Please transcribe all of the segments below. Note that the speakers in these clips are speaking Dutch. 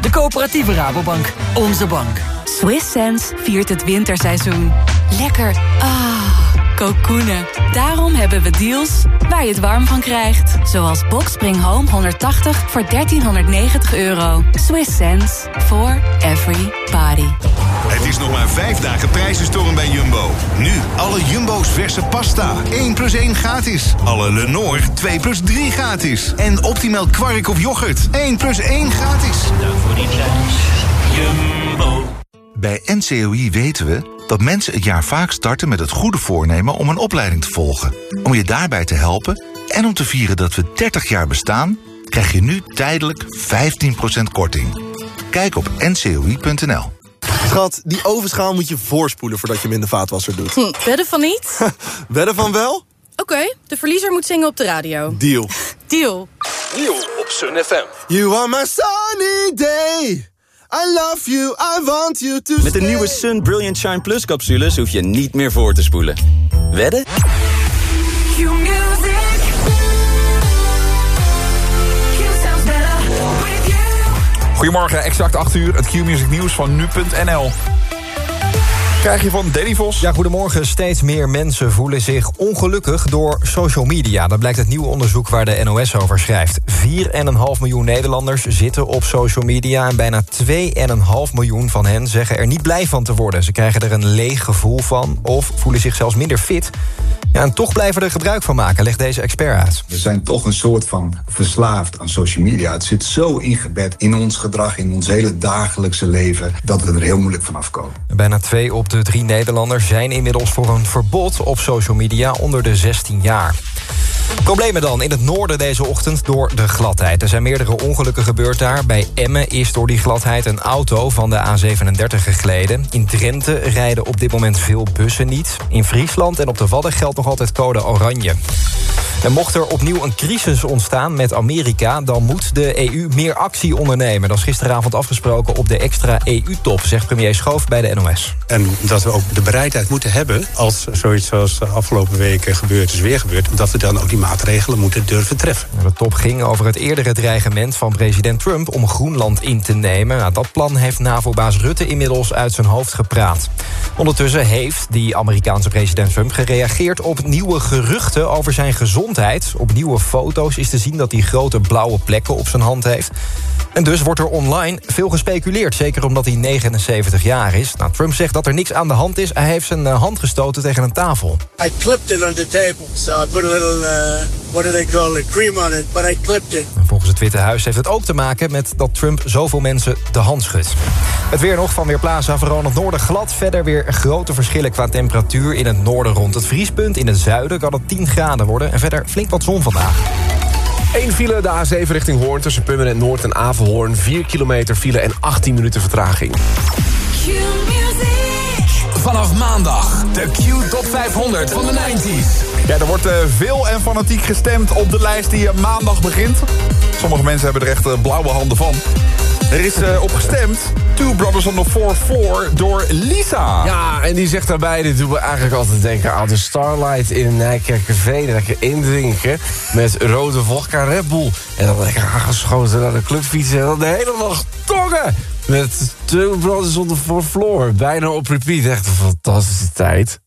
De coöperatieve Rabobank. Onze bank. Swiss Sense viert het winterseizoen. Lekker. Ah, kokoenen. Daarom hebben we deals waar je het warm van krijgt. Zoals Boxspring Home 180 voor 1390 euro. Swiss sense for every body. Het is nog maar vijf dagen prijzenstorm bij Jumbo. Nu alle Jumbo's verse pasta. 1 plus 1 gratis. Alle Lenore 2 plus 3 gratis. En optimaal kwark of yoghurt. 1 plus 1 gratis. Dank voor die prijs. Jumbo. Bij NCOI weten we dat mensen het jaar vaak starten met het goede voornemen om een opleiding te volgen. Om je daarbij te helpen en om te vieren dat we 30 jaar bestaan, krijg je nu tijdelijk 15% korting. Kijk op ncoi.nl. Schat, die ovenschaal moet je voorspoelen voordat je hem in de vaatwasser doet. Hm, wedden van niet? Wedden van wel? Oké, de verliezer moet zingen op de radio. Deal. Deal. Deal op Sun FM. You are my sunny day. I love you, I want you to Met de nieuwe Sun Brilliant Shine Plus capsules hoef je niet meer voor te spoelen. Wedden? Goedemorgen, exact 8 uur. Het Q-music nieuws van nu.nl. Krijg je van Danny Vos. Ja, goedemorgen. Steeds meer mensen voelen zich ongelukkig door social media. Dat blijkt uit nieuw onderzoek waar de NOS over schrijft. 4,5 miljoen Nederlanders zitten op social media... en bijna 2,5 miljoen van hen zeggen er niet blij van te worden. Ze krijgen er een leeg gevoel van of voelen zich zelfs minder fit... Ja, en toch blijven er gebruik van maken, legt deze expert uit. We zijn toch een soort van verslaafd aan social media. Het zit zo ingebed in ons gedrag, in ons hele dagelijkse leven... dat we er heel moeilijk van afkomen. Bijna twee op de drie Nederlanders zijn inmiddels voor een verbod op social media onder de 16 jaar. Problemen dan in het noorden deze ochtend door de gladheid. Er zijn meerdere ongelukken gebeurd daar. Bij Emmen is door die gladheid een auto van de A37 gegleden. In Drenthe rijden op dit moment veel bussen niet. In Friesland en op de Wadden geldt nog altijd code oranje. En mocht er opnieuw een crisis ontstaan met Amerika... dan moet de EU meer actie ondernemen. Dat is gisteravond afgesproken op de extra EU-top... zegt premier Schoof bij de NOS. En dat we ook de bereidheid moeten hebben... als zoiets zoals de afgelopen weken gebeurd is weer gebeurd... dat we dan ook die maatregelen moeten durven treffen. De top ging over het eerdere dreigement van president Trump... om Groenland in te nemen. Nou, dat plan heeft NAVO-baas Rutte inmiddels uit zijn hoofd gepraat. Ondertussen heeft die Amerikaanse president Trump gereageerd... op nieuwe geruchten over zijn gezondheid op nieuwe foto's is te zien dat hij grote blauwe plekken op zijn hand heeft. En dus wordt er online veel gespeculeerd. Zeker omdat hij 79 jaar is. Nou, Trump zegt dat er niks aan de hand is. Hij heeft zijn uh, hand gestoten tegen een tafel. I clipped it on the table. So I put a little, uh, what do they call it, cream on it. But I clipped it. En volgens het Witte Huis heeft het ook te maken met dat Trump zoveel mensen de hand schudt. Het weer nog van Weerplaza, vooral het noorden glad. Verder weer grote verschillen qua temperatuur. In het noorden rond het vriespunt. In het zuiden kan het 10 graden worden. En verder flink wat zon vandaag. Eén file, de A7 richting Hoorn tussen Purmerend Noord en Averhoorn. 4 kilometer file en 18 minuten vertraging. Vanaf maandag de Q Top 500 van de 90s. Ja, er wordt uh, veel en fanatiek gestemd op de lijst die uh, maandag begint. Sommige mensen hebben er echt uh, blauwe handen van. Er is uh, op gestemd. Two Brothers on the Fourth Floor door Lisa. Ja, en die zegt daarbij, dit me eigenlijk altijd denken aan de Starlight in Nijkerkerveen. Lekker indrinken met rode vodka Red Bull. En dan lekker aangeschoten naar de club fietsen en dan de hele dag tongen. Met Two Brothers on the Fourth Floor. Bijna op repeat. Echt een fantastische tijd.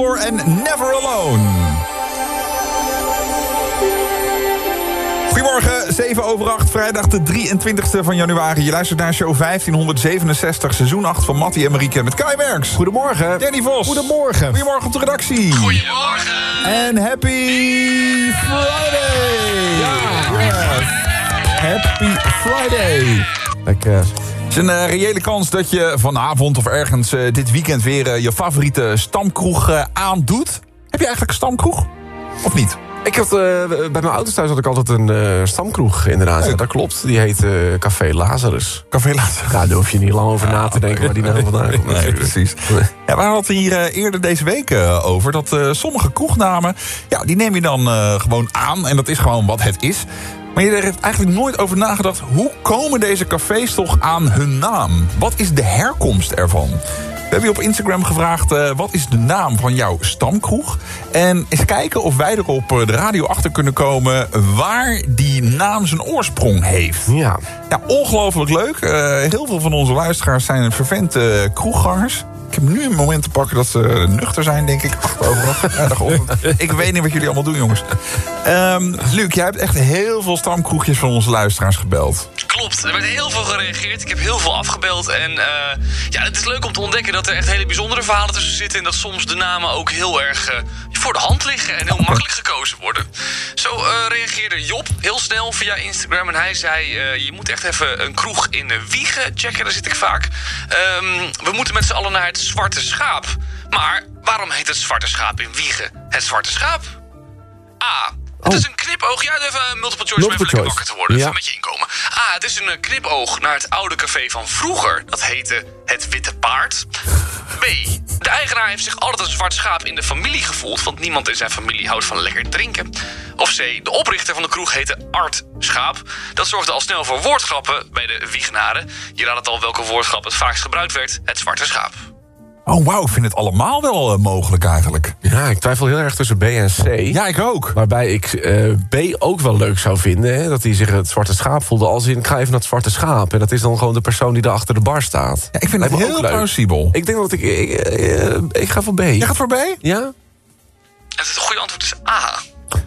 Floor en Never Alone. Goedemorgen, 7 over 8, vrijdag de 23e van januari. Je luistert naar show 1567, seizoen 8 van Mattie en Marieke met Kai Merks. Goedemorgen. Danny Vos. Goedemorgen. Goedemorgen op de redactie. Goedemorgen. En happy Friday. Ja. Yes. Happy Friday. Lekker. Het is een eh, reële kans dat je vanavond of ergens eh, dit weekend weer eh, je favoriete stamkroeg aandoet. Heb je eigenlijk een stamkroeg? Of niet? Ik had, bij mijn ouders thuis had ik altijd een eh, stamkroeg inderdaad. Ja, dat klopt. Die heet Café Lazarus. Café Lazarus. Ja, daar hoef je niet lang over na te denken waar die naam vandaan komt. Nee, precies. Ja, we hadden het hier eerder deze week over dat sommige kroegnamen, ja, die neem je dan gewoon aan en dat is gewoon wat het is. Maar je hebt eigenlijk nooit over nagedacht, hoe komen deze cafés toch aan hun naam? Wat is de herkomst ervan? We hebben je op Instagram gevraagd, eh, wat is de naam van jouw stamkroeg? En eens kijken of wij er op eh, de radio achter kunnen komen... waar die naam zijn oorsprong heeft. Ja. Ja, ongelooflijk leuk. Eh, heel veel van onze luisteraars zijn vervente kroeggangers. Ik heb nu een moment te pakken dat ze nuchter zijn, denk ik. Acht over acht, vrijdagochtend. Ik weet niet wat jullie allemaal doen, jongens. Ehm Luc, jij hebt echt heel veel stamkroegjes van onze luisteraars gebeld. Klopt, er werd heel veel gereageerd. Ik heb heel veel afgebeld. En eh, ja, het is leuk om te ontdekken dat er echt hele bijzondere verhalen tussen zitten. En dat soms de namen ook heel erg eh, voor de hand liggen en heel makkelijk gekozen worden. Zo eh, reageerde Job heel snel via Instagram. En hij zei: eh, Je moet echt even een kroeg in eh, Wiegen checken. Daar zit ik vaak. Ehm, we moeten met z'n allen naar het Zwarte Schaap. Maar waarom heet het Zwarte Schaap in Wiegen het Zwarte Schaap? A. Het is een knipoog. Ja, even een multiple choice om even lekker wakker te worden. Ja. Even met je inkomen. A. Het is een eh, knipoog naar het oude café van vroeger. Dat heette Het Witte Paard. B. De eigenaar heeft zich altijd een zwart schaap in de familie gevoeld... want niemand in zijn familie houdt van lekker drinken. Of C. De oprichter van de kroeg heette Art Schaap. Dat zorgde al snel voor woordgrappen bij de Wiegenaren. Je raadt het al welke woordgrap het vaakst gebruikt werd. Het zwarte schaap. Oh, wauw, ik vind het allemaal wel eh, mogelijk eigenlijk. Ja, ik twijfel heel erg tussen B en C. Ja, ik ook. Waarbij ik eh, B ook wel leuk zou vinden. Hè, dat hij zich het zwarte schaap voelde. Als in, ik ga even naar het zwarte schaap. En dat is dan gewoon de persoon die daar achter de bar staat. Ja, ik vind het heel plausibel. Ik denk dat ik... Ik, eh, ik ga voor B. Jij gaat voor B? Ja? En het goede antwoord is A.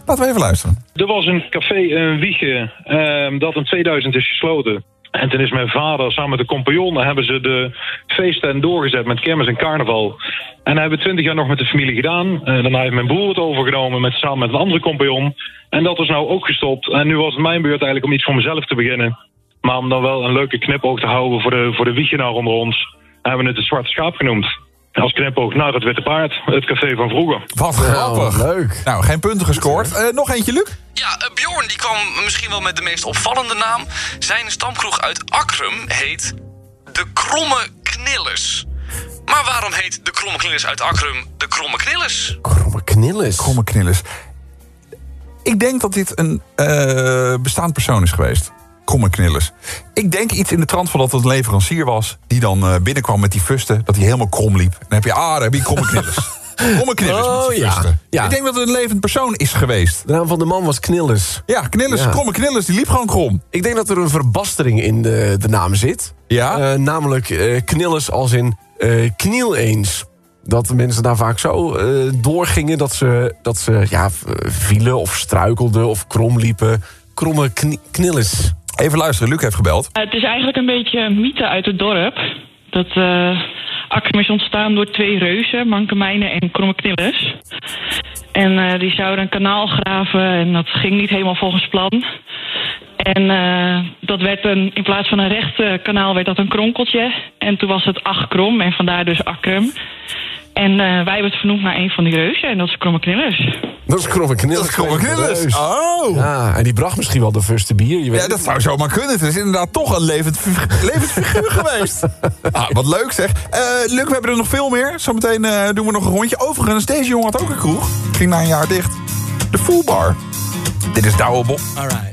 Laten we even luisteren. Er was een café in Wiegen ehm, dat in 2000 is gesloten. En toen is mijn vader samen met de compagnon hebben ze de feesten doorgezet met kermis en carnaval. En dat hebben we twintig jaar nog met de familie gedaan. En daarna heeft mijn broer het overgenomen met, samen met een andere compagnon. En dat is nou ook gestopt. En nu was het mijn beurt eigenlijk om iets voor mezelf te beginnen. Maar om dan wel een leuke knipoog te houden voor de, voor de Wiegenaar onder ons... hebben we het het Zwarte Schaap genoemd. Als knipoog naar het Witte Paard, het café van vroeger. Wat grappig. leuk. Nou, geen punten gescoord. Eh, nog eentje, Luc? Ja, eh, Bjorn die kwam misschien wel met de meest opvallende naam. Zijn stamkroeg uit Akrum heet De Kromme Knillers. Maar waarom heet De Kromme Knillers uit Akrum De Kromme Knillers? Kromme knillers. Kromme knillers. Ik denk dat dit een eh, bestaand persoon is geweest. Kromme knillers. Ik denk iets in de trant van dat het een leverancier was... die dan eh, binnenkwam met die fusten, dat hij helemaal krom liep. Dan heb je, ah, daar heb je kromme knillers. met Oh, ja. Ik denk dat het een levend persoon is geweest. De naam van de man was Knillers. Ja, knillers, Ja. kromme knillers, die liep gewoon krom. Ik denk dat er een verbastering in de, de naam zit. Ja? Eh, namelijk eh, knillers als in eh, kniel eens. Dat de mensen daar vaak zo eh, doorgingen dat ze, dat ze ja, vielen of struikelden of krom liepen. Kromme kni- knillers. Even luisteren, Luc heeft gebeld. Het is eigenlijk een beetje een mythe uit het dorp. Dat Akkem is ontstaan door twee reuzen, Mankemijnen en Kromme Knillers. En eh, die zouden een kanaal graven en dat ging niet helemaal volgens plan. En eh, dat werd een, in plaats van een recht eh, kanaal werd dat een kronkeltje. En toen was het Achkrom en vandaar dus Akrum. En eh, wij hebben het vernoemd naar een van die reuzen en dat is Kromme Knillers. Dat is kromme knillers. Dat is kromme knillers. Oh. Ja, en die bracht misschien wel de firste bier. Je weet Ja, dat zou zomaar kunnen. Het is inderdaad toch een levend, levend figuur geweest. Ah, wat leuk zeg. Eh Luc, we hebben er nog veel meer. Zometeen eh, doen we nog een rondje. Overigens, deze jongen had ook een kroeg. Ging na een jaar dicht. De Full Bar. Dit is Douwe Bob. Alright.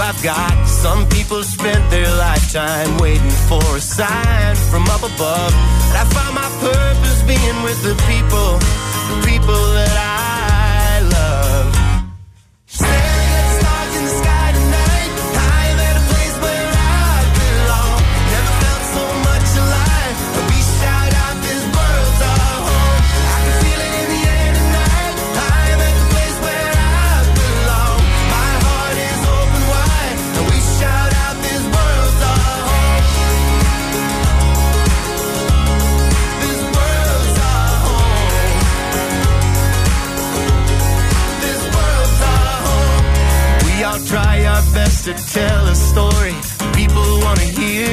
I've got. Some people spent their lifetime waiting for a sign from up above. And I find my purpose being with the people, the people that I to tell a story people wanna hear.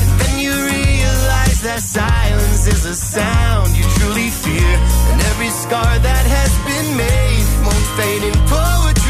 And then you realize that silence is a sound you truly fear. And every scar that has been made won't fade in poetry.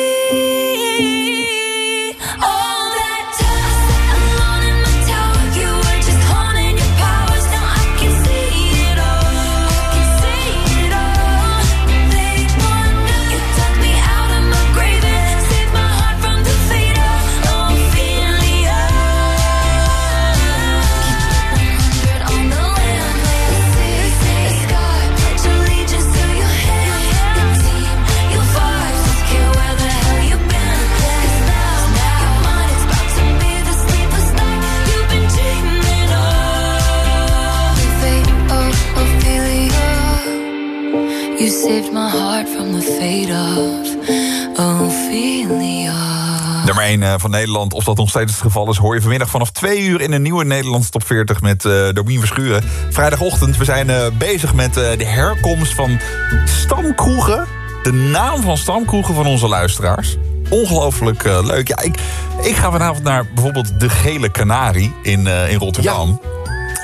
Van Nederland, of dat nog steeds het geval is... hoor je vanmiddag vanaf 2 uur in een nieuwe Nederlandse top 40... met eh Domien Verschuren. Vrijdagochtend, we zijn eh, bezig met eh, de herkomst van stamkroegen. De naam van stamkroegen van onze luisteraars. Ongelooflijk eh, leuk. Ja, ik, ik ga vanavond naar bijvoorbeeld de Gele Canarie in, eh, in Rotterdam.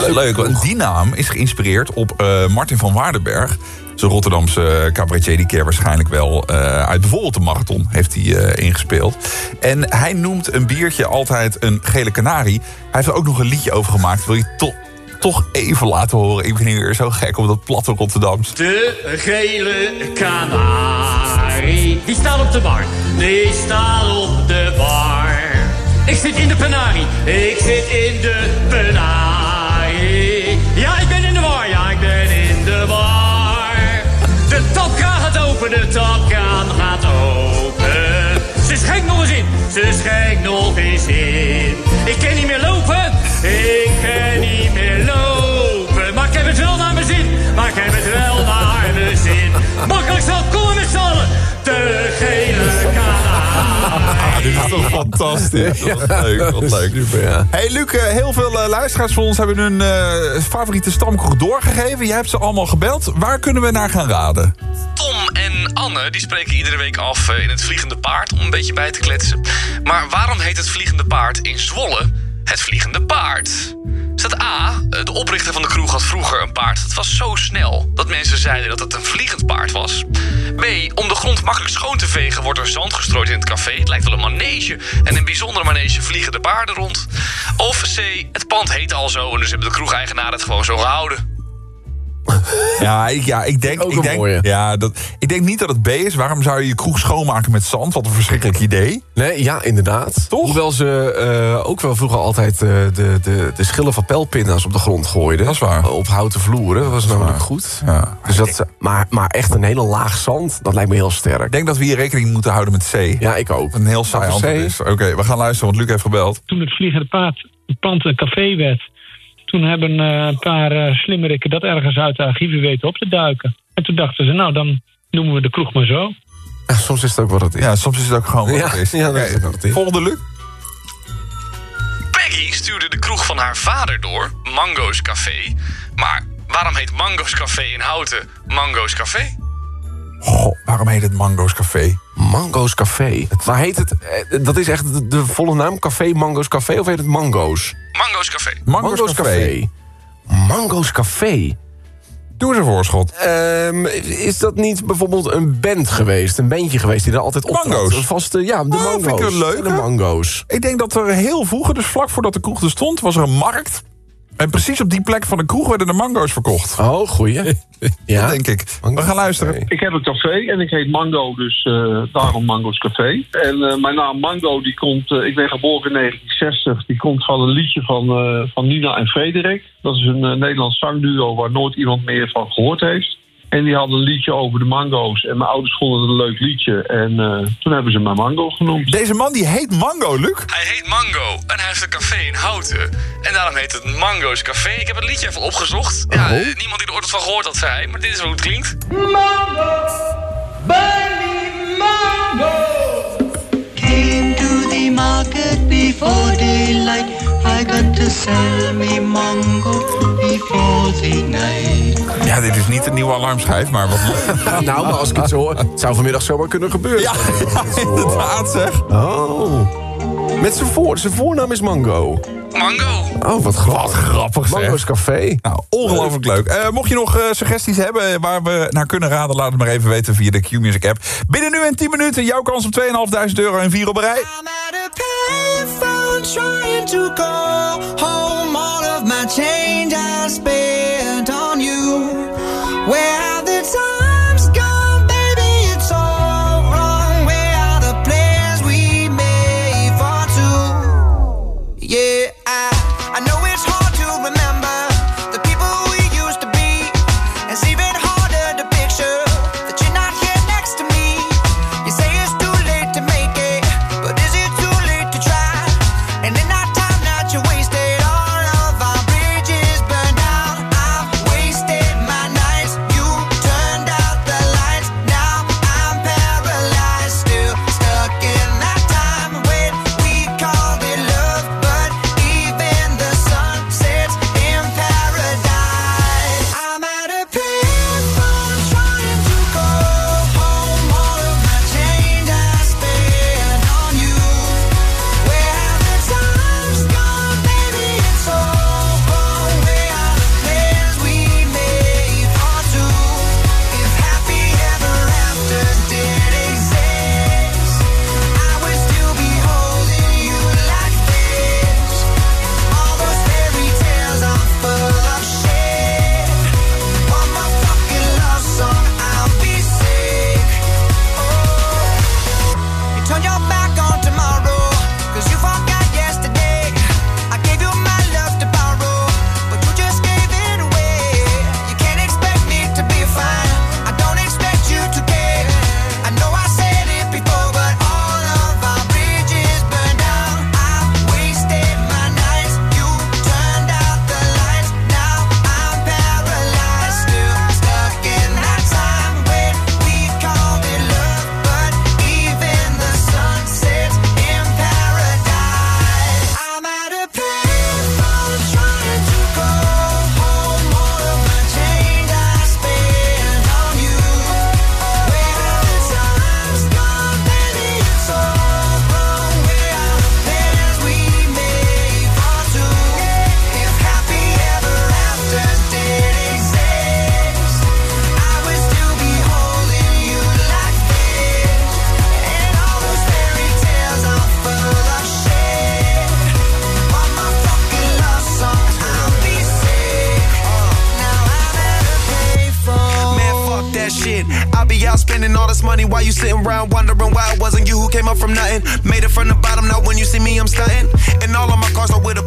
Leuk, want die naam is geïnspireerd op eh, Martin van Waardenberg. Zo'n Rotterdamse cabaretier, die keer waarschijnlijk wel eh, uit bijvoorbeeld de marathon heeft hij eh, ingespeeld. En hij noemt een biertje altijd een gele kanarie. Hij heeft er ook nog een liedje over gemaakt. Wil je toch toch even laten horen? Ik ben hier zo gek op dat platte Rotterdams. De gele kanarie, die staat op de bar. Die staat op de bar. Ik zit in de penarie, ik zit in de penarie. De topkraan gaat open. Ze schenkt nog eens in, ze schenkt nog eens in. Ik kan niet meer lopen, ik kan niet meer lopen. Maar ik heb het wel naar mijn zin, maar ik heb het wel naar mijn zin. Makkelijk zo, kom met z'n allen. De gele kanarie. Dit is toch fantastisch. Wat leuk, wat leuk. Hey Luc, eh, heel veel eh, luisteraars van ons hebben hun eh, favoriete stamkroeg doorgegeven. Jij hebt ze allemaal gebeld. Waar kunnen we naar gaan raden? Anne die spreken iedere week af eh, in het Vliegende Paard om een beetje bij te kletsen. Maar waarom heet het Vliegende Paard in Zwolle het Vliegende Paard? Staat A, eh, de oprichter van de kroeg had vroeger een paard. Dat was zo snel dat mensen zeiden dat het een vliegend paard was. B, om de grond makkelijk schoon te vegen wordt er zand gestrooid in het café. Het lijkt wel een manege. En een bijzondere manege vliegen de paarden rond. Of C, het pand heet al zo en dus hebben de kroegeigenaren het gewoon zo gehouden. Ja, ik, ja, ik denk, ik denk, ja, dat, ik denk niet dat het B is. Waarom zou je je kroeg schoonmaken met zand? Wat een verschrikkelijk idee. Nee, ja, inderdaad. Toch? Hoewel ze eh, ook wel vroeger altijd eh, de, de, de schillen van pijlpinda's op de grond gooiden. Dat is waar. Op houten vloeren, dat was namelijk goed. Ja. Dus dat, maar, maar echt een hele laag zand, dat lijkt me heel sterk. Ik denk dat we hier rekening moeten houden met C. Ja, ik ook. Een heel saai antwoord is. Oké, we gaan luisteren, want Luc heeft gebeld. Toen het Vliegende Paard, het pand een café werd... toen hebben eh, een paar eh, slimmerikken dat ergens uit de archieven weten op te duiken. En toen dachten ze, nou, dan noemen we de kroeg maar zo. Ja, soms is het ook wat het is. Ja, soms is het ook gewoon wat Ja, het is. ja, dat is. Volgende Luc. Peggy stuurde de kroeg van haar vader door, Mango's Café. Maar waarom heet Mango's Café in Houten Mango's Café? Goh, waarom heet het Mango's Café? Mango's Café. Maar heet het, eh, dat is echt de, de volle naam, Café Mango's Café, of heet het Mango's? Mango's Café. Mango's, Café. Mango's Café. Doe eens een voorschot. Ehm, is dat niet bijvoorbeeld een band geweest? Een bandje geweest die er altijd op Mango's. Een vaste, ja, de Ah, Mango's. vind ik een leuke. De Mango's. Ik denk dat er heel vroeger, dus vlak voordat de kroeg er stond, was er een markt. En precies op die plek van de kroeg werden de mango's verkocht. Oh, goeie. Ja. Dat denk ik. We gaan luisteren. Ik heb een café en ik heet Mango, dus eh, daarom Mango's Café. En eh, mijn naam Mango, die komt, eh, ik ben geboren in 1960, die komt van een liedje van, eh, van Nina en Frederik. Dat is een eh, Nederlands zangduo waar nooit iemand meer van gehoord heeft. En die hadden een liedje over de mango's. En mijn ouders vonden het een leuk liedje. En eh, toen hebben ze mij Mango genoemd. Deze man die heet Mango, Luc. Hij heet Mango en hij heeft een café in Houten. En daarom heet het Mango's Café. Ik heb het liedje even opgezocht. Ja, eh, niemand die er ooit van gehoord had, zei hij. Maar dit is hoe het klinkt. Mango, baby mango. Came to the market before daylight. Got to sell me mango before the night. Ja, dit is niet een nieuwe alarmschijf, maar wat nou, maar als ik het zo hoor, het zou vanmiddag zomaar kunnen gebeuren. Ja, inderdaad zeg. Oh. Met zijn voor, zijn voornaam is Mango. Mango. Oh, wat grappig. Wat grappig zeg. Mango's Café. Nou, ongelooflijk leuk. Eh, mocht je nog eh, suggesties hebben waar we naar kunnen raden... laat het maar even weten via de Q-Music app. Binnen nu en 10 minuten jouw kans op 2.500 euro en 4 op rij. phone trying to call home all of my change I spent on you. Where have the times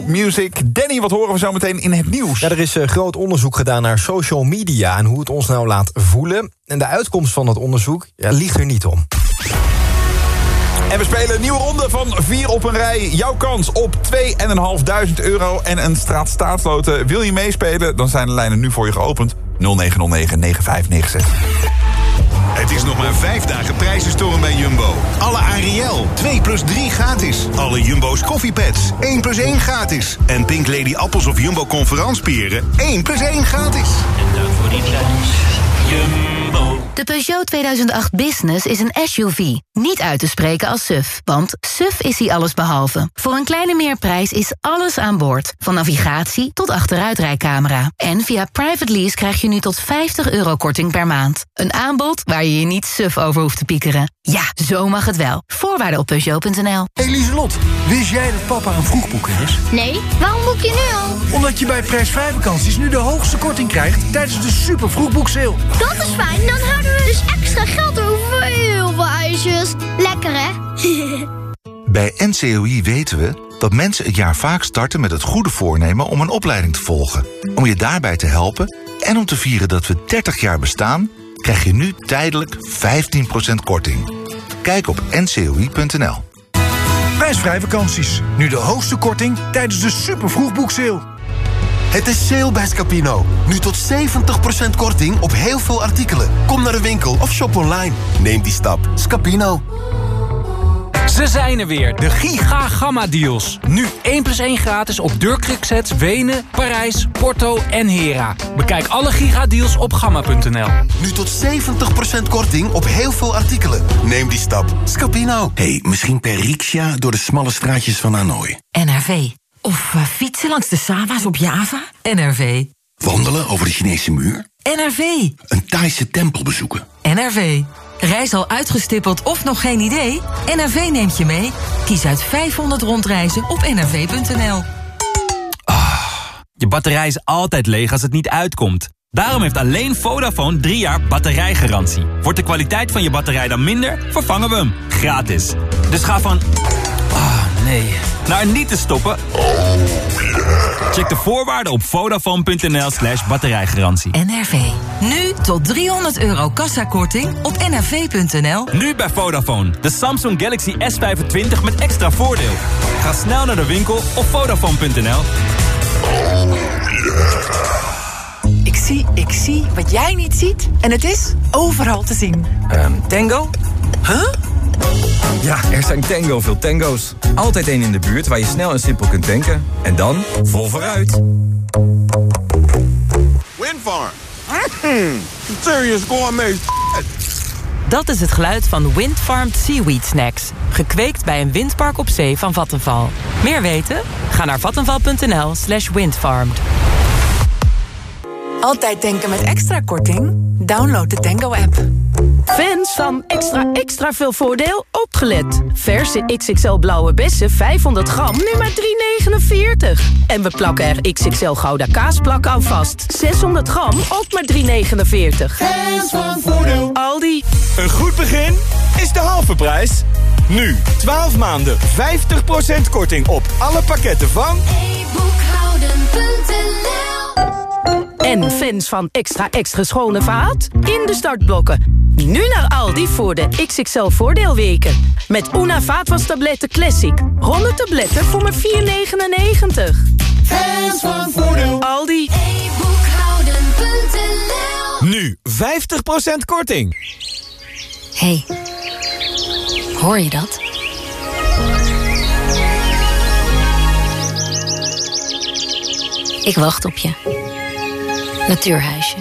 Q Music. Danny, wat horen we zo meteen in het nieuws? Ja, er is eh, groot onderzoek gedaan naar social media en hoe het ons nou laat voelen. En de uitkomst van dat onderzoek ja, ligt er niet om. En we spelen een nieuwe ronde van 4 op een rij. Jouw kans op 2.500 euro en een straat staatsloten. Wil je meespelen? Dan zijn de lijnen nu voor je geopend. 0909 9596. Het is nog maar vijf dagen prijzenstorm bij Jumbo. Alle Ariel, 2 plus 3 gratis. Alle Jumbo's koffiepads, 1 plus 1 gratis. En Pink Lady appels of Jumbo conferanspieren, 1 plus 1 gratis. En dank voor die prijs. Jumbo. De Peugeot 2008 Business is een SUV. Niet uit te spreken als SUV, want SUV is hij allesbehalve. Voor een kleine meerprijs is alles aan boord. Van navigatie tot achteruitrijcamera. En via private lease krijg je nu tot 50 euro korting per maand. Een aanbod waar je je niet SUV over hoeft te piekeren. Ja, zo mag het wel. Voorwaarden op Peugeot.nl. Eliselot, wist jij dat papa een vroegboeker is? Nee, waarom boek je nu al? Omdat je bij prijsvrij vakanties nu de hoogste korting krijgt tijdens de super vroegboekseil. Dat is fijn, dan houden we dus extra geld over voor heel veel ijsjes. Lekker hè? Bij NCOI weten we dat mensen het jaar vaak starten met het goede voornemen om een opleiding te volgen. Om je daarbij te helpen en om te vieren dat we 30 jaar bestaan, krijg je nu tijdelijk 15% korting. Kijk op ncoi.nl. Prijsvrij vakanties, nu de hoogste korting tijdens de super vroegboekseil. Het is sale bij Scapino. Nu tot 70% korting op heel veel artikelen. Kom naar de winkel of shop online. Neem die stap. Scapino. Ze zijn er weer, de Giga Gamma Deals. Nu 1 plus 1 gratis op deurkruksets Wenen, Parijs, Porto en Hera. Bekijk alle Giga Deals op gamma.nl. Nu tot 70% korting op heel veel artikelen. Neem die stap. Scapino. hey, misschien per riksja door de smalle straatjes van Hanoi. NRV. Of eh, fietsen langs de Sava's op Java. NRV. Wandelen over de Chinese muur. NRV. Een Thaise tempel bezoeken. NRV. Reis al uitgestippeld of nog geen idee? NRV neemt je mee. Kies uit 500 rondreizen op nrv.nl. Je batterij is altijd leeg als het niet uitkomt. Daarom heeft alleen Vodafone 3 jaar batterijgarantie. Wordt de kwaliteit van je batterij dan minder, vervangen we hem. Gratis. Dus ga van... Ah, nee. Naar niet te stoppen. Check de voorwaarden op vodafone.nl slash batterijgarantie. NRV. Nu tot 300 euro kassakorting op nrv.nl. Nu bij Vodafone. De Samsung Galaxy S25 met extra voordeel. Ga snel naar de winkel of vodafone.nl. Ik zie, ik zie wat jij niet ziet. En het is overal te zien. Ehm, tango? Huh? Ja, er zijn tango veel tango's. Altijd één in de buurt waar je snel en simpel kunt tanken. En dan vol vooruit. Windfarm. Mm, serious gourmet Dat is het geluid van Windfarmed Seaweed Snacks. Gekweekt bij een windpark op zee van Vattenval. Meer weten? Ga naar vattenval.nl slash windfarmed. Altijd denken met extra korting? Download de Tango-app. Fans van extra extra veel voordeel opgelet. Verse XXL blauwe bessen 500 gram nu maar 3,49. En we plakken er XXL gouda kaasplak aan vast. 600 gram ook maar 3,49. Fans van voordeel. Aldi. Een goed begin is de halve prijs. Nu, 12 maanden, 50% korting op alle pakketten van... En fans van extra extra schone vaat? In de startblokken. Nu naar Aldi voor de XXL voordeelweken. Met Una vaatwastabletten Classic. 100 tabletten voor maar 4,99. Fans van voordeel. Aldi. Nu 50% korting. hey, hoor je dat? Ik wacht op je. Natuurhuisje.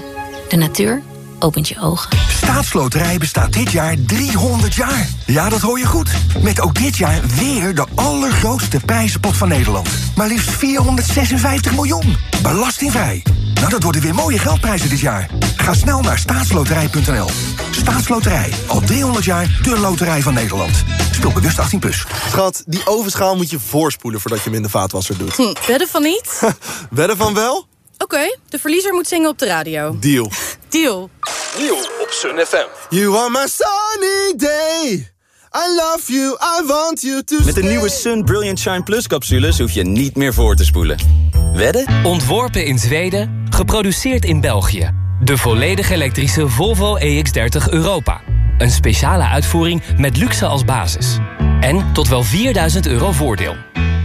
De natuur opent je ogen. Staatsloterij bestaat dit jaar 300 jaar. Ja, dat hoor je goed. Met ook dit jaar weer de allergrootste prijzenpot van Nederland. Maar liefst 456 miljoen. Belastingvrij. Nou, dat worden weer mooie geldprijzen dit jaar. Ga snel naar staatsloterij.nl. Staatsloterij. Al 300 jaar de loterij van Nederland. Speel bewust 18+. Plus. Schat, die ovenschaal moet je voorspoelen voordat je hem in de vaatwasser doet. Hm, wedden van niet? Wedden van wel? Oké, de verliezer moet zingen op de radio. Deal. Deal. Deal op Sun FM. You are my sunny day. I love you, I want you to Met de nieuwe Sun Brilliant Shine Plus capsules hoef je niet meer voor te spoelen. Wedden? Ontworpen in Zweden, geproduceerd in België. De volledig elektrische Volvo EX30 Europa. Een speciale uitvoering met luxe als basis. En tot wel 4000 euro voordeel.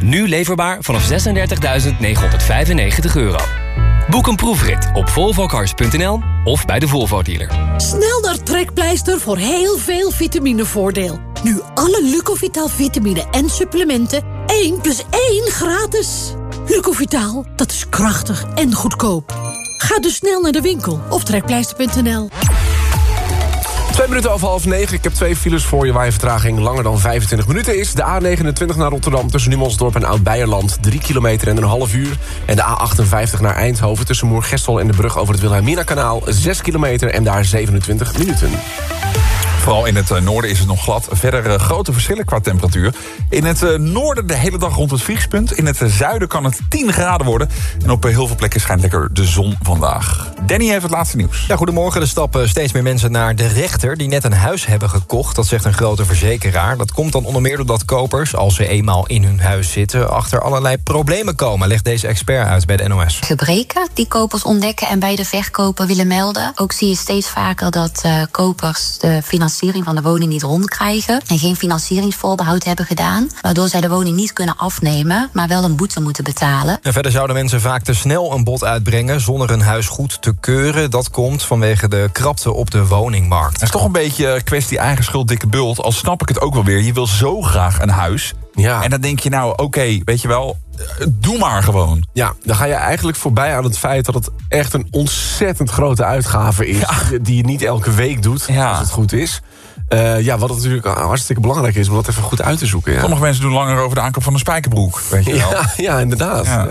Nu leverbaar vanaf 36.995 euro. Boek een proefrit op volvocars.nl of bij de Volvo dealer. Snel naar Trekpleister voor heel veel vitaminevoordeel. Nu alle Lucovital vitamine en supplementen 1 plus 1 gratis. Lucovital, dat is krachtig en goedkoop. Ga dus snel naar de winkel of trekpleister.nl. Twee minuten over half negen. Ik heb twee files voor je waar je vertraging langer dan 25 minuten is. De A29 naar Rotterdam tussen Numelsdorp en Oud-Beierland. 3 kilometer en een half uur. En de A58 naar Eindhoven tussen Moergestel en de brug over het Wilhelmina-kanaal. 6 kilometer en daar 27 minuten. Vooral in het eh, noorden is het nog glad. Verder uh, grote verschillen qua temperatuur. In het uh, noorden de hele dag rond het vriespunt. In het zuiden kan het 10 graden worden. En op heel veel plekken schijnt lekker de zon vandaag. Danny heeft het laatste nieuws. Ja, goedemorgen. Er stappen steeds meer mensen naar de rechter... die net een huis hebben gekocht. Dat zegt een grote verzekeraar. Dat komt dan onder meer doordat kopers, als ze eenmaal in hun huis zitten... achter allerlei problemen komen, legt deze expert uit bij de NOS. Gebreken die kopers ontdekken en bij de verkoper willen melden. Ook zie je steeds vaker dat uh, kopers de financiering van de woning niet rondkrijgen... en geen financieringsvoorbehoud hebben gedaan... waardoor zij de woning niet kunnen afnemen, maar wel een boete moeten betalen. En verder zouden mensen vaak te snel een bod uitbrengen... zonder een huis goed te keuren. Dat komt vanwege de krapte op de woningmarkt. Het is toch een beetje kwestie eigen schuld, dikke bult. Al snap ik het ook wel weer. Je wil zo graag een huis... Ja. En dan denk je nou, oké, weet je wel, doe maar gewoon. Ja, dan ga je eigenlijk voorbij aan het feit dat het echt een ontzettend grote uitgave is. Die je niet elke week doet, Ja. als het goed is. Eh, ja, wat natuurlijk hartstikke belangrijk is om dat even goed uit te zoeken. Ja, Sommige mensen doen langer over de aankoop van een spijkerbroek, weet je wel. ja, ja inderdaad. Ja.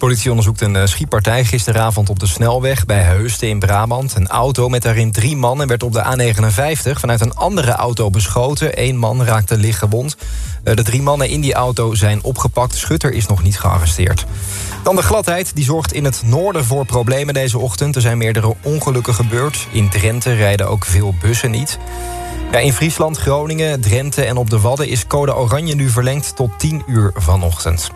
Politie onderzoekt een eh, schietpartij gisteravond op de snelweg bij Heusden in Brabant. Een auto met daarin drie mannen werd op de A59 vanuit een andere auto beschoten. Eén man raakte licht gewond. Eh, De drie mannen in die auto zijn opgepakt. Schutter is nog niet gearresteerd. Dan de gladheid. Die zorgt in het noorden voor problemen deze ochtend. Er zijn meerdere ongelukken gebeurd. In Drenthe rijden ook veel bussen niet. Ja, in Friesland, Groningen, Drenthe en op de Wadden... is code oranje nu verlengd tot 10 uur vanochtend.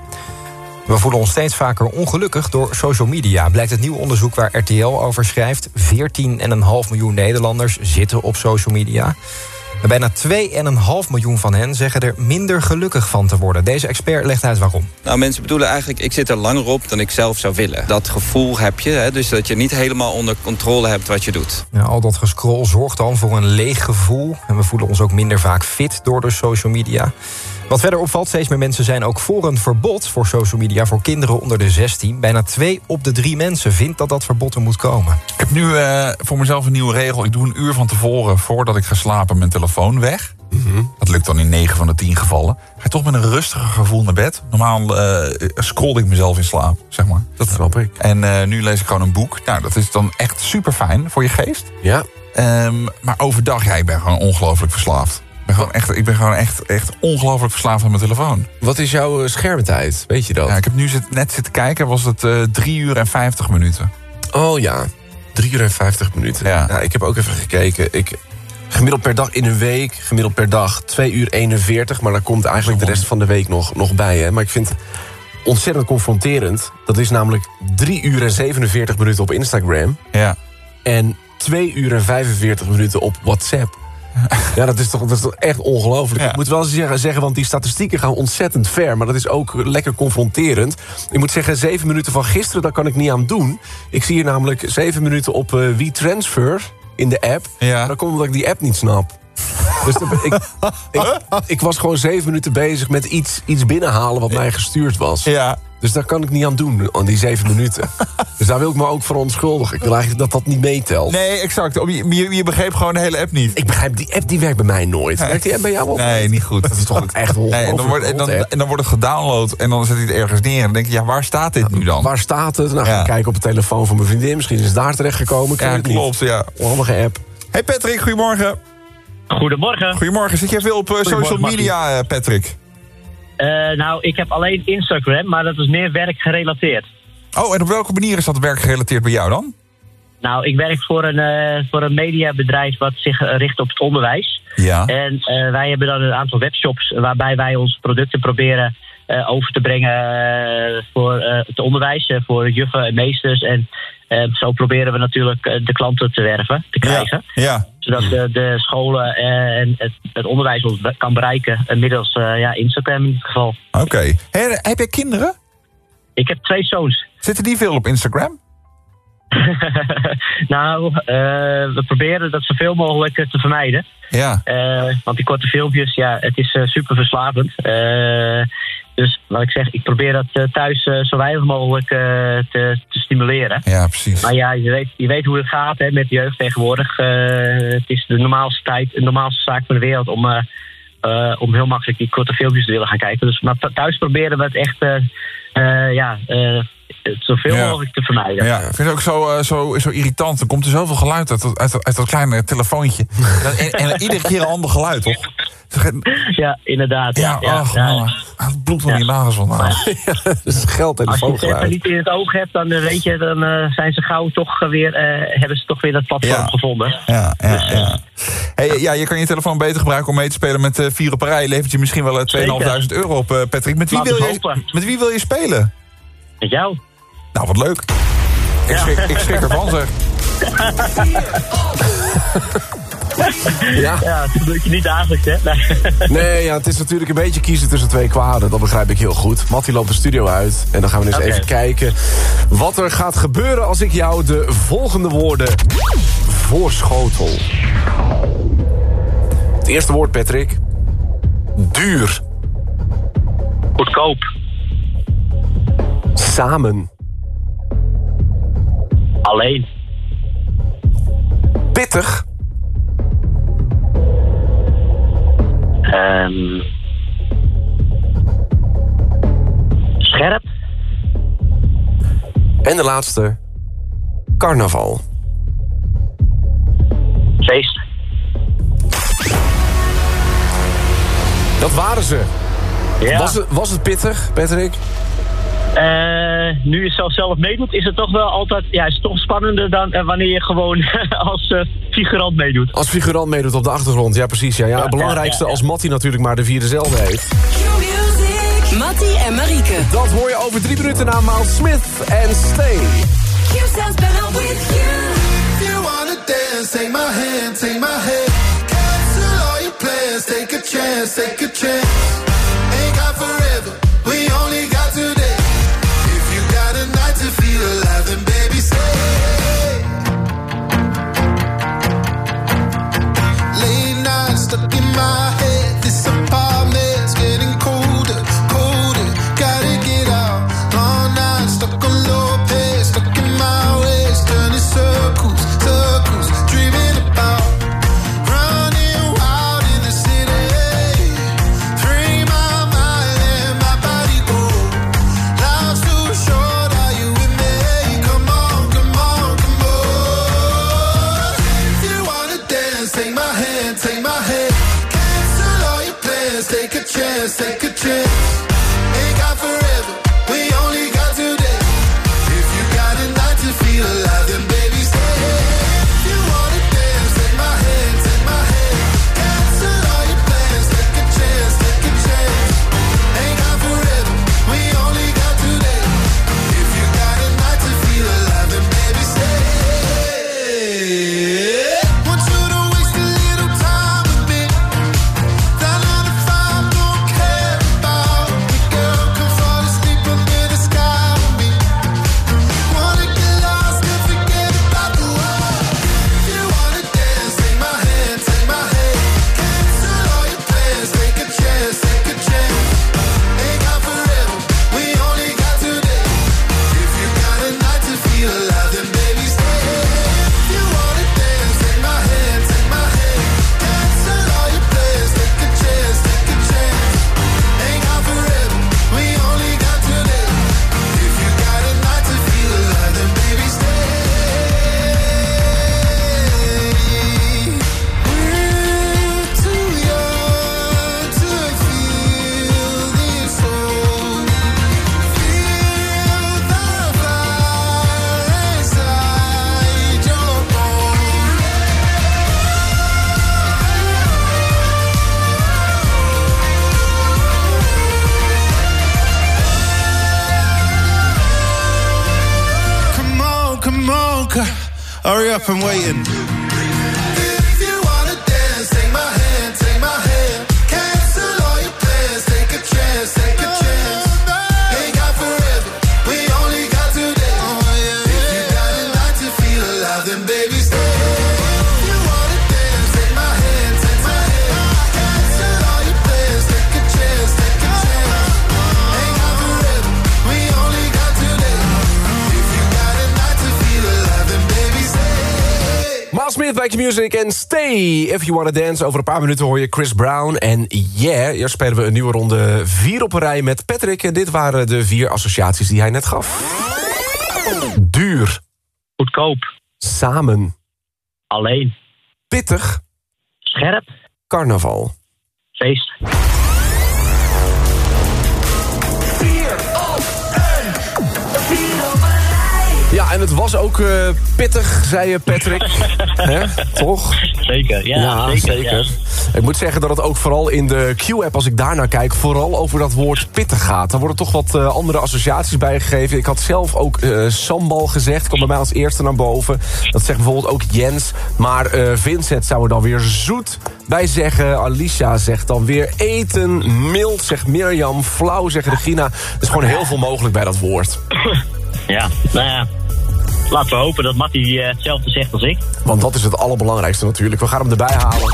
We voelen ons steeds vaker ongelukkig door social media. Blijkt het nieuw onderzoek waar RTL over schrijft. 14,5 miljoen Nederlanders zitten op social media. En bijna 2,5 miljoen van hen zeggen er minder gelukkig van te worden. Deze expert legt uit waarom. Nou, mensen bedoelen eigenlijk, ik zit er langer op dan ik zelf zou willen. Dat gevoel heb je, hè, dus dat je niet helemaal onder controle hebt wat je doet. Ja, al dat gescroll zorgt dan voor een leeg gevoel. En we voelen ons ook minder vaak fit door de social media. Wat verder opvalt, steeds meer mensen zijn ook voor een verbod voor social media voor kinderen onder de 16. Bijna twee op de drie mensen vindt dat dat verbod er moet komen. Ik heb nu uh, voor mezelf een nieuwe regel. Ik doe een uur van tevoren, voordat ik ga slapen, mijn telefoon weg. -hmm. Dat lukt dan in 9 van de 10 gevallen. Ga je toch met een rustiger gevoel naar bed. Normaal uh, scroll ik mezelf in slaap, zeg maar. Dat snap ik. En uh, nu lees ik gewoon een boek. Nou, dat is dan echt super fijn voor je geest. Ja. Um, maar overdag, ja, ik ben gewoon ongelooflijk verslaafd. Ik ben gewoon echt, ik ben gewoon echt, echt ongelooflijk verslaafd aan mijn telefoon. Wat is jouw uh, schermtijd? Weet je dat? Ja, ik heb nu zit, net zitten kijken, was het uh, 3 uur en 50 minuten. Oh ja, 3 uur en 50 minuten. Ja. ja. ik heb ook even gekeken. Ik, gemiddeld per dag in een week, gemiddeld per dag 2 uur 41. Maar daar komt eigenlijk de rest van de week nog, nog bij. Hè? Maar ik vind het ontzettend confronterend. Dat is namelijk 3 uur en 47 minuten op Instagram. Ja. En 2 uur en 45 minuten op WhatsApp. Ja, dat is toch, dat is toch echt ongelooflijk. Ja. Ik moet wel zeggen, zeggen, want die statistieken gaan ontzettend ver... maar dat is ook lekker confronterend. Ik moet zeggen, zeven minuten van gisteren, daar kan ik niet aan doen. Ik zie hier namelijk zeven minuten op uh, WeTransfer in de app. Ja. Dat komt omdat ik die app niet snap. Dus de, ik, ik, ik, was gewoon zeven minuten bezig met iets, iets binnenhalen... wat mij gestuurd was. Ja. Dus daar kan ik niet aan doen, aan die zeven minuten. Dus daar wil ik me ook voor onschuldigen. Ik wil eigenlijk dat dat niet meetelt. Nee, exact. Je, je, je begreep gewoon de hele app niet. Ik begrijp, die app die werkt bij mij nooit. Werkt die app bij jou ook Nee, niet goed. Dat is toch echt ongelooflijk. Nee, en, dan wordt, en, dan, en dan wordt het gedownload en dan zet hij het ergens neer. En dan denk je, ja, waar staat dit nu dan? Waar staat het? Nou, ga ik kijken op de telefoon van mijn vriendin. Misschien is het daar terecht gekomen. Ja, klopt, ja. Handige app. Hey Patrick, goedemorgen. Goedemorgen. Goedemorgen. Zit jij veel op uh, social media, uh, Patrick? Uh, nou, ik heb alleen Instagram, maar dat is meer werkgerelateerd. Oh, en op welke manier is dat werkgerelateerd bij jou dan? Nou, ik werk voor een, uh, voor een mediabedrijf wat zich richt op het onderwijs. Ja. En uh, wij hebben dan een aantal webshops waarbij wij onze producten proberen uh, over te brengen voor het onderwijs, voor juffen en meesters. En zo proberen we natuurlijk de klanten te werven, te krijgen. Ja. ja. Zodat de, de scholen en het, het, onderwijs ons kan bereiken middels ja, Instagram in dit geval. Oké. Okay. Heb jij kinderen? Ik heb twee zoons. Zitten die veel op Instagram? nou, uh, we proberen dat zoveel mogelijk te vermijden. Ja. Uh, want die korte filmpjes, ja, het is uh, super verslavend. Dus wat ik zeg, ik probeer dat thuis zo weinig mogelijk te, te, stimuleren. Ja, precies. Maar ja, je weet, je weet hoe het gaat hè, met de jeugd tegenwoordig. het is de normaalste tijd, de normaalste zaak van de wereld om, om heel makkelijk die korte filmpjes te willen gaan kijken. Dus maar thuis proberen we het echt ja, het zoveel Ja. mogelijk te vermijden. Ja, ik vind het ook zo, eh, zo, zo irritant. Er komt er zoveel geluid uit dat, uit, dat- uit dat kleine telefoontje. en, en iedere keer een ander geluid, toch? Ja, inderdaad. Ja, ja, ach, ja. man, het bloed van die nagels vandaan. dat is geld Als je het niet in het oog hebt, dan eh, weet je, dan eh, zijn ze gauw toch weer, eh, hebben ze toch weer dat platform Ja. gevonden. Ja, ja, ja. Hey, ja, je kan je telefoon beter gebruiken om mee te spelen met eh vier op rij. Levert je misschien wel eh, 2.500 euro op, eh, Patrick. Met wie, wil je, met wie wil je spelen? Met jou. Nou, wat leuk. Ik, schrik, ik schrik ervan, zeg. Ja. ja, dat gebeurt je niet dagelijks, hè? Nee. Nee, ja, het is natuurlijk een beetje kiezen tussen twee kwaden. Dat begrijp ik heel goed. Mattie loopt de studio uit. En dan gaan we eens Oké. even kijken wat er gaat gebeuren... als ik jou de volgende woorden voorschotel. Het eerste woord, Patrick. Duur. Goedkoop. Samen. Alleen. Pittig. Ehm scherp. En de laatste. Carnaval. Feest. Dat waren ze. Ja. Was, het, was het pittig, Patrick? Eh, nu je zelf zelf meedoet, is het toch wel altijd... Ja, is het toch spannender dan eh, wanneer je gewoon als eh, figurant meedoet. Als figurant meedoet op de achtergrond, ja precies. Ja, ja. Het belangrijkste als Mattie natuurlijk maar de vierde zelf heeft. Mattie en Marieke. Dat hoor je over drie minuten na Miles Smith en Stay. If you wanna dance, take my hand, take my hand. Cancel all your plans, take a chance, take a chance. Ain't got forever, we only got Q-Music en Stay If You Wanna Dance. Over een paar minuten hoor je Chris Brown en Yeah. Hier spelen we een nieuwe ronde vier op een rij met Patrick. En dit waren de vier associaties die hij net gaf. Duur. Goedkoop. Samen. Alleen. Pittig. Scherp. Carnaval. Feest. Ja, en het was ook eh, pittig, zei je Patrick. Hè? Toch? Zeker, ja, zeker, ja. Ik moet zeggen dat het ook vooral in de Q-app, als ik daarnaar kijk... vooral over dat woord pittig gaat. Daar worden toch wat eh, andere associaties bij gegeven. Ik had zelf ook eh, sambal gezegd, kwam bij mij als eerste naar boven. Dat zegt bijvoorbeeld ook Jens. Maar eh, Vincent zou er dan weer zoet bij zeggen. Alicia zegt dan weer eten. Mild zegt Mirjam. Flauw zegt Regina. Er is gewoon heel veel mogelijk bij dat woord. Ja, nou ja. Laten we hopen dat Matty eh, hetzelfde zegt als ik. Want dat is het allerbelangrijkste natuurlijk. We gaan hem erbij halen.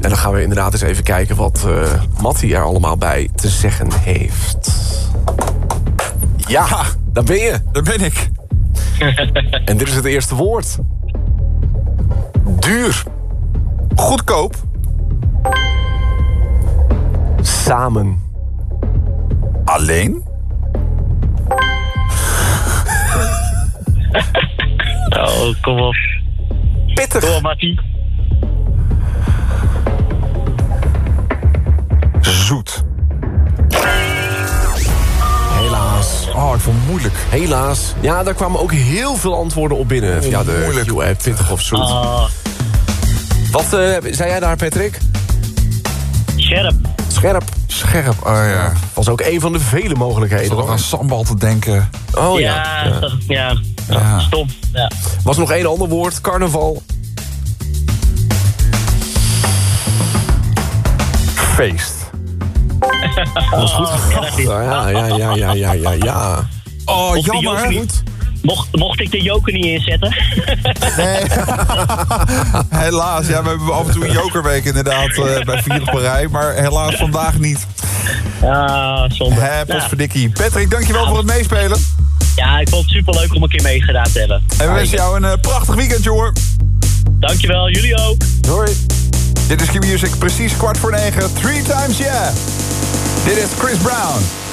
En dan gaan we inderdaad eens even kijken wat uh, Matty er allemaal bij te zeggen heeft. Ja, daar ben je. Daar ben ik. En dit is het eerste woord. Duur. Goedkoop. Samen. Alleen. Oh, kom op. Pittig. Kom op, Matty. Zoet. Helaas. Oh, ik vond het moeilijk. Helaas. Ja, daar kwamen ook heel veel antwoorden op binnen via de moeilijk. Q-app. Pittig of zoet. Ah, Wat eh, zei jij daar, Patrick? scherp. Scherp. Scherp, oh ja. Was ook een van de vele mogelijkheden. hoor. aan sambal te denken. Oh ja. ja, ja. dat- ja. Ja. Stom. Ja. Was er nog één ander woord? Carnaval. Feest. Was goed. dat is- Ja, ja, ja, ja, ja, ja. Oh, jammer. Niet- Mocht, mocht ik de joker niet inzetten? Nee. helaas, ja, we hebben af en toe een jokerweek inderdaad eh, bij Vier op een rij. Maar helaas vandaag niet. Ja, zonde. Hè, potverdikkie. Patrick, dankjewel voor het meespelen. Ja, ik vond het superleuk om een keer meegedaan te hebben. En we wensen jou een eh, prachtig weekend, hoor. Dankjewel, jullie ook. Doei. Dit is Q-Music, precies kwart voor negen. Three times yeah. Dit is Chris Brown.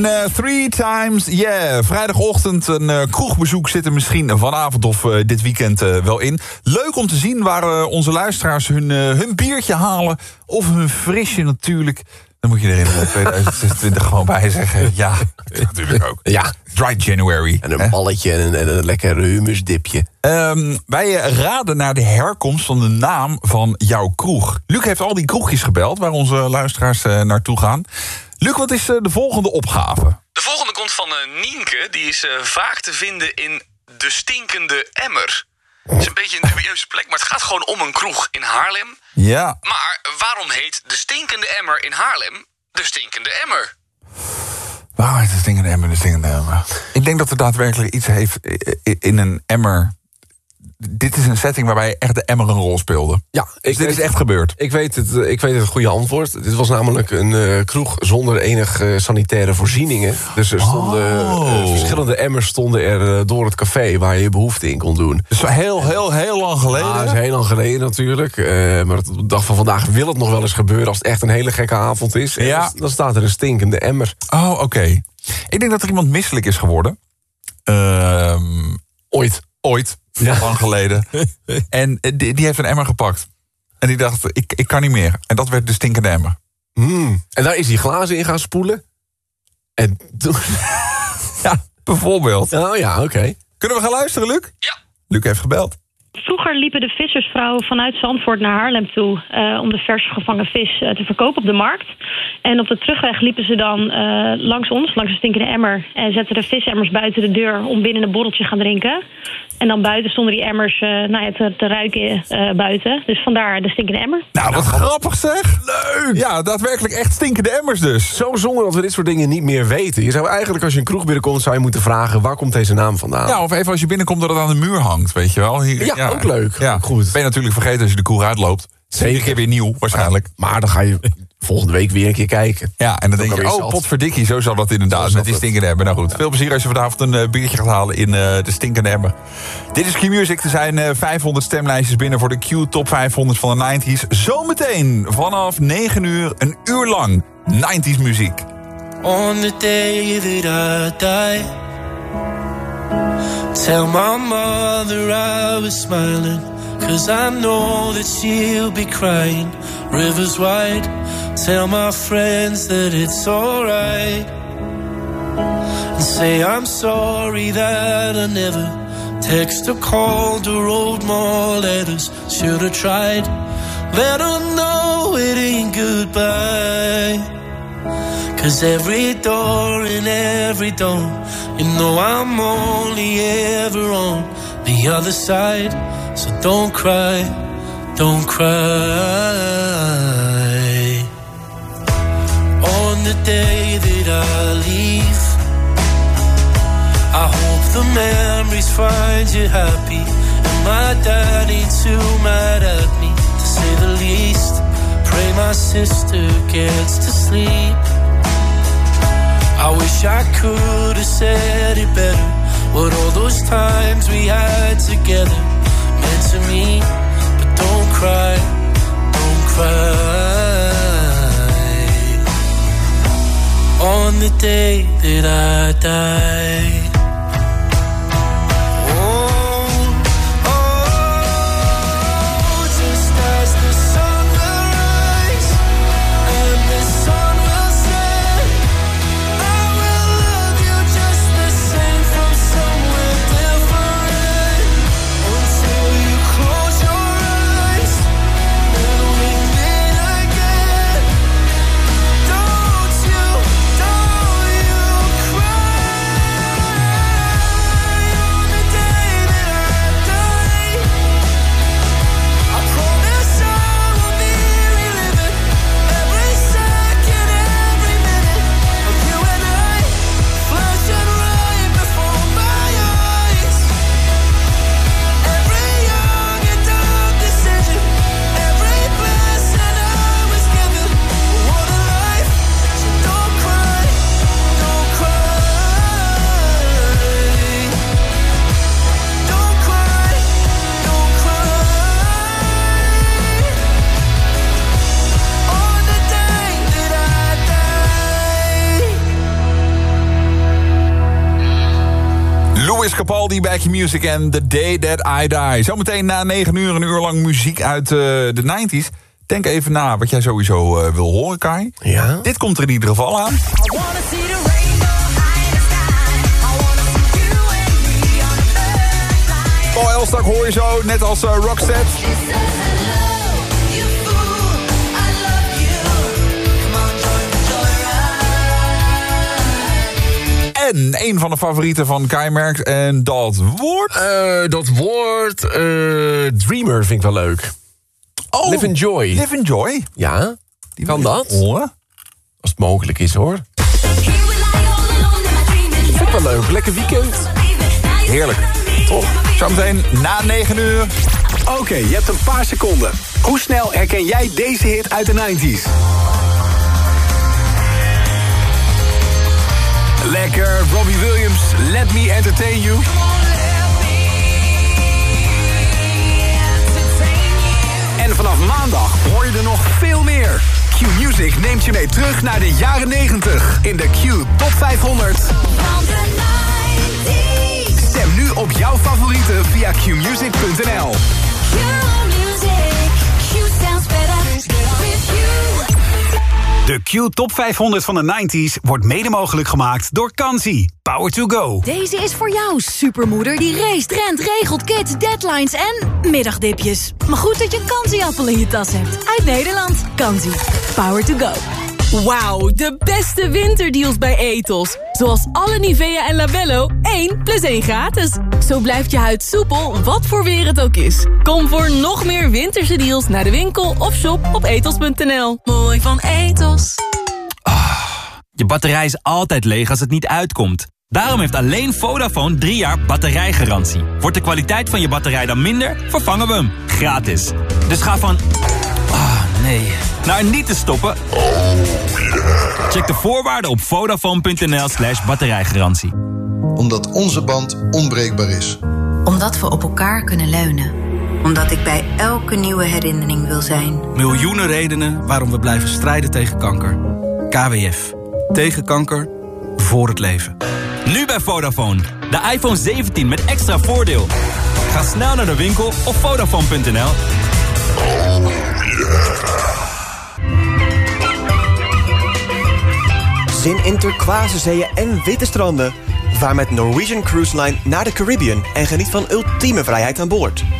En eh, three times, yeah. Vrijdagochtend een eh, kroegbezoek zit er misschien vanavond of eh, dit weekend wel in. Leuk om te zien waar onze luisteraars hun, hun biertje halen. Of hun frisje natuurlijk. Dan moet je er in eh, 2026 gewoon bij zeggen. Ja, natuurlijk ook. Ja. Dry January. En een balletje en een, en een lekker humusdipje. Ehm, wij raden naar de herkomst van de naam van jouw kroeg. Luc heeft al die kroegjes gebeld waar onze luisteraars naartoe gaan. Luc, wat is eh, de volgende opgave? De volgende komt van eh, Nienke. Die is eh, vaak te vinden in De Stinkende Emmer. Het is een beetje een dubieuze plek, maar het gaat gewoon om een kroeg in Haarlem. Ja. Maar waarom heet De Stinkende Emmer in Haarlem De Stinkende Emmer? Waarom heet de stinkende emmer de stinkende emmer? Ik denk dat er daadwerkelijk iets heeft in een emmer. Dit is een setting waarbij echt de emmer een rol speelde. Ja, dus dit is echt gebeurd. Ik weet het, eh, ik weet het goede antwoord. Dit was namelijk een eh, kroeg zonder enige sanitaire voorzieningen. Dus er stonden Oh. eh, verschillende emmers stonden er eh, door het café waar je je behoefte in kon doen. Dus heel, heel, heel lang geleden. Ja, is heel lang geleden natuurlijk. Eh, maar op de dag van vandaag wil het nog wel eens gebeuren als het echt een hele gekke avond is. Ja. dan, dan staat er een stinkende emmer. Oh, oké. Ik denk dat er iemand misselijk is geworden. Ehm, ooit. Ooit. Lang geleden. en eh, die, die heeft een emmer gepakt. En die dacht, ik, ik kan niet meer. En dat werd de stinkende emmer. Hmm. En daar is hij glazen in gaan spoelen. En toen... ja, bijvoorbeeld. Oh ja, oké. Kunnen we gaan luisteren, Luc? Ja. Luc heeft gebeld. Vroeger liepen de vissersvrouwen vanuit Zandvoort naar Haarlem toe eh, om de vers gevangen vis eh, te verkopen op de markt. En op de terugweg liepen ze dan eh, langs ons, langs de stinkende emmer, en zetten de visemmers buiten de deur om binnen een borreltje te gaan drinken. En dan buiten stonden die emmers eh, nou ja, te, te ruiken eh, buiten. Dus vandaar de stinkende emmer. Nou, wat grappig zeg. Leuk. Ja, daadwerkelijk echt stinkende emmers dus. Zo zonde dat we dit soort dingen niet meer weten. Je zou eigenlijk als je een kroeg binnenkomt... zou je moeten vragen, waar komt deze naam vandaan? Ja, of even als je binnenkomt dat het aan de muur hangt, weet je wel. Hier- Ja, ook leuk. Ja, goed. Ben je natuurlijk vergeten als je de koer uitloopt. Zeker keer weer nieuw, waarschijnlijk. Maar dan ga je volgende week weer een keer kijken. Ja, en dan denk kan je, weer oh, zat. potverdikkie, zo zal dat inderdaad met die stinkende emmer. Nou goed, veel plezier als je vanavond een eh, biertje gaat halen in eh, de stinkende emmer. Dit is Q-Music, er zijn eh, 500 stemlijstjes binnen voor de Q-top 500 van de 90s. Zometeen vanaf 9 uur, een uur lang 90s muziek. On the day that I die, tell my mother I was smiling. Cause I know that she'll be crying. Rivers wide, tell my friends that it's alright. And say I'm sorry that I never text or called or wrote more letters. Should have tried. Let her know it ain't goodbye. Cause every door in every door, you know I'm only ever on the other side. So don't cry, don't cry. On the day that I leave, I hope the memories find you happy. And my dad ain't too mad at me, to say the least. Pray my sister gets to sleep. I wish I could have said it better. What all those times we had together meant to me. But don't cry, don't cry. On the day that I die. Louis Capaldi, Back in Music en The Day That I Die. Zometeen na 9 uur een uur lang muziek uit eh, de 90s. Denk even na wat jij sowieso eh, wil horen, Kai. Ja. Dit komt er in ieder geval aan. Paul Elstak hoor je zo, net als uh, En een van de favorieten van Kai Merks. En dat wordt... Eh, dat wordt... eh, Dreamer vind ik wel leuk. Oh, Live Enjoy. Live Enjoy. Ja, kan dat? Horen. Als het mogelijk is, hoor. Vind ik wel leuk. Lekker weekend. Heerlijk. Toch? Zometeen na 9 uur. Oké, je hebt een paar seconden. Hoe snel herken jij deze hit uit de 90s? Lekker, Robbie Williams, Let Me Entertain You. En vanaf maandag hoor je er nog veel meer. Q-Music neemt je mee terug naar de jaren 90 in de Q Top 500. Stem nu op jouw favorieten via qmusic.nl. De Q Top 500 van de 90s wordt mede mogelijk gemaakt door Kansi. Power to go. Deze is voor jou, supermoeder die race, rent, regelt, kids, deadlines en middagdipjes. Maar goed dat je een kansieappel in je tas hebt. Uit Nederland. Kansie. Power to go. Wauw, de beste winterdeals bij Ethos. Zoals alle Nivea en Labello 1 plus 1 gratis. Zo blijft je huid soepel, wat voor weer het ook is. Kom voor nog meer winterse deals naar de winkel of shop op ethos.nl. Mooi van Ethos. Je batterij is altijd leeg als het niet uitkomt. Daarom heeft alleen Vodafone 3 jaar batterijgarantie. Wordt de kwaliteit van je batterij dan minder, vervangen we hem. Gratis. Dus ga van... Nee. Naar niet te stoppen. Check de voorwaarden op vodafone.nl slash batterijgarantie. Omdat onze band onbreekbaar is. Omdat we op elkaar kunnen leunen. Omdat ik bij elke nieuwe herinnering wil zijn. Miljoenen redenen waarom we blijven strijden tegen kanker. KWF. Tegen kanker. Voor het leven. Nu bij Vodafone. De iPhone 17 met extra voordeel. Ga snel naar de winkel op vodafone.nl. Zin in turquoise zeeën en witte stranden. Vaar met Norwegian Cruise Line naar de Caribbean en geniet van ultieme vrijheid aan boord.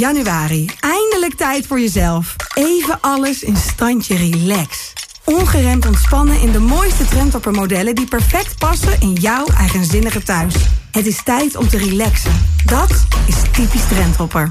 Januari, eindelijk tijd voor jezelf. Even alles in standje relax. Ongeremd ontspannen in de mooiste trendtoppermodellen... die perfect passen in jouw eigenzinnige thuis. Het is tijd om te relaxen. Dat is typisch trendtopper.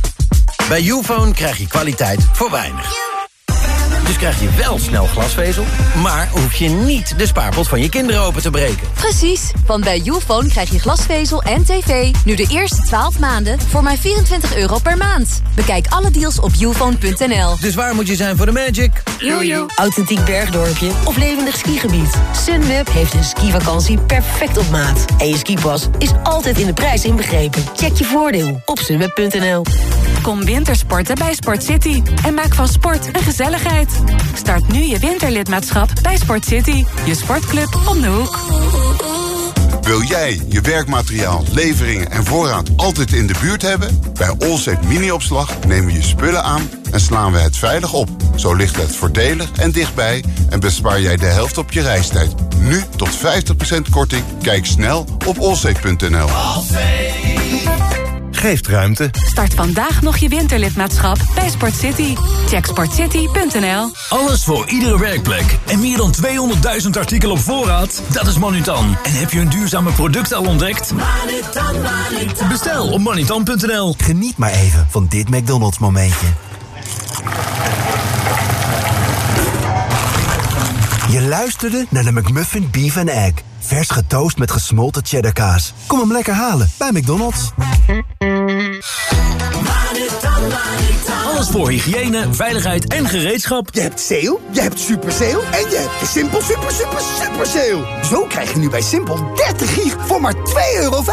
Bij Ufone krijg je kwaliteit voor weinig. Dus krijg je wel snel glasvezel, maar hoef je niet de spaarpot van je kinderen open te breken. Precies, want bij Ufone krijg je glasvezel en tv... nu de eerste 12 maanden voor maar 24 euro per maand. Bekijk alle deals op ufone.nl. Dus waar moet je zijn voor de magic? Jojo. Authentiek bergdorpje of levendig skigebied. Sunweb heeft een skivakantie perfect op maat. En je skipas is altijd in de prijs inbegrepen. Check je voordeel op sunweb.nl. Kom wintersporten bij Sport City en maak van sport een gezelligheid. Start nu je winterlidmaatschap bij Sport City, je sportclub om de hoek. Wil jij je werkmateriaal, leveringen en voorraad altijd in de buurt hebben? Bij Allsafe Mini-opslag nemen we je spullen aan en slaan we het veilig op. Zo ligt het voordelig en dichtbij en bespaar jij de helft op je reistijd. Nu tot 50% korting. Kijk snel op allsafe.nl. Geeft ruimte. Start vandaag nog je winterlidmaatschap bij Sport City. Check sportcity.nl. Alles voor iedere werkplek. En meer dan 200.000 artikelen op voorraad? Dat is Manutan. En heb je een duurzame product al ontdekt? Manutan, Manutan. Bestel op manutan.nl. Geniet maar even van dit McDonald's momentje. Je luisterde naar de McMuffin Beef and Egg. Vers getoast met gesmolten cheddarkaas. Kom hem lekker halen bij McDonald's. Alles voor hygiëne, veiligheid en gereedschap. Je hebt sale, je hebt super sale en je hebt de Simpel super super super sale. Zo krijg je nu bij Simpel 30 gig voor maar 2,50 euro.